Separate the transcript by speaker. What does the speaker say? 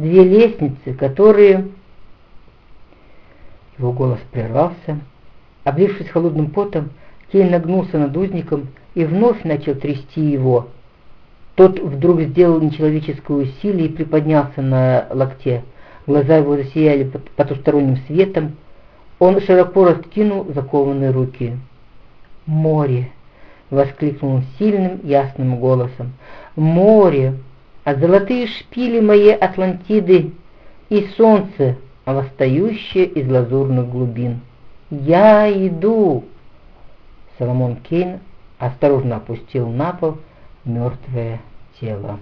Speaker 1: две лестницы, которые...» Его голос прервался. Облившись холодным потом, Кейн нагнулся над узником и вновь начал трясти его. Тот вдруг сделал нечеловеческое усилие и приподнялся на локте. Глаза его засияли потусторонним светом. Он широко раскинул закованные руки. «Море!» — воскликнул сильным, ясным голосом. «Море! А золотые шпили моей Атлантиды и солнце, восстающее из лазурных глубин! Я иду!» Соломон Кейн осторожно опустил на пол мертвое тело.